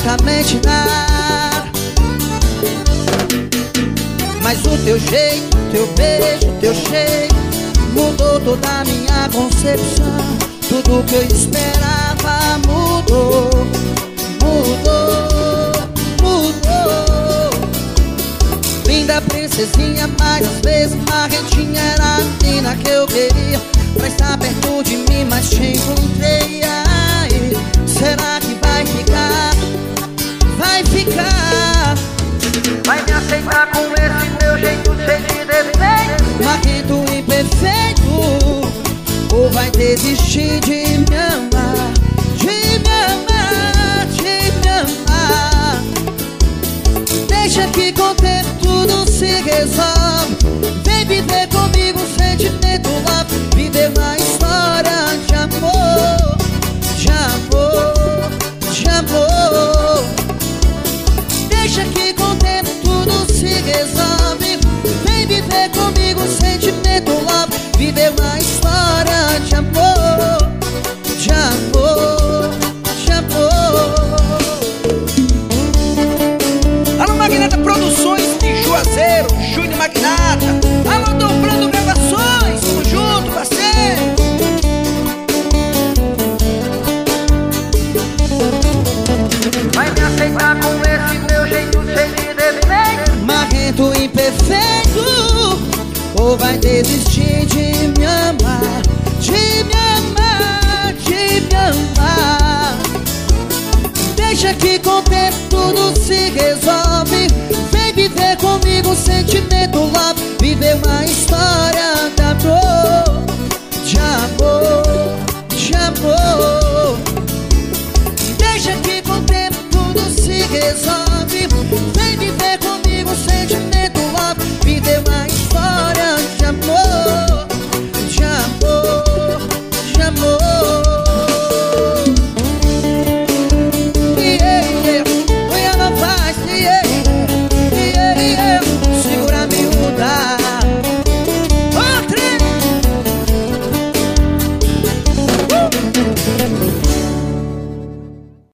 exatamente nada. Mas o teu jeito, teu beijo, teu cheiro Mudou toda a minha concepção. Tudo que eu esperava mudou Mudou, mudou. Linda princesinha, mas às vezes marrentinha Era a menina que eu Aceitar com esse meu jeito cheio de defeito Marrento imperfeito Ou vai desistir de me amar De me amar, de me amar. Deixa que com o tempo tudo se resolve. Vem viver comigo um sentimento love Viver uma história Imperfeito Ou vai desistir de me amar De me amar, de me amar. Deixa que com o tempo tudo se resolve. Vem viver comigo um sentimento love Viver uma história de amor De amor, de amor. Deixa que com o tempo tudo se resolve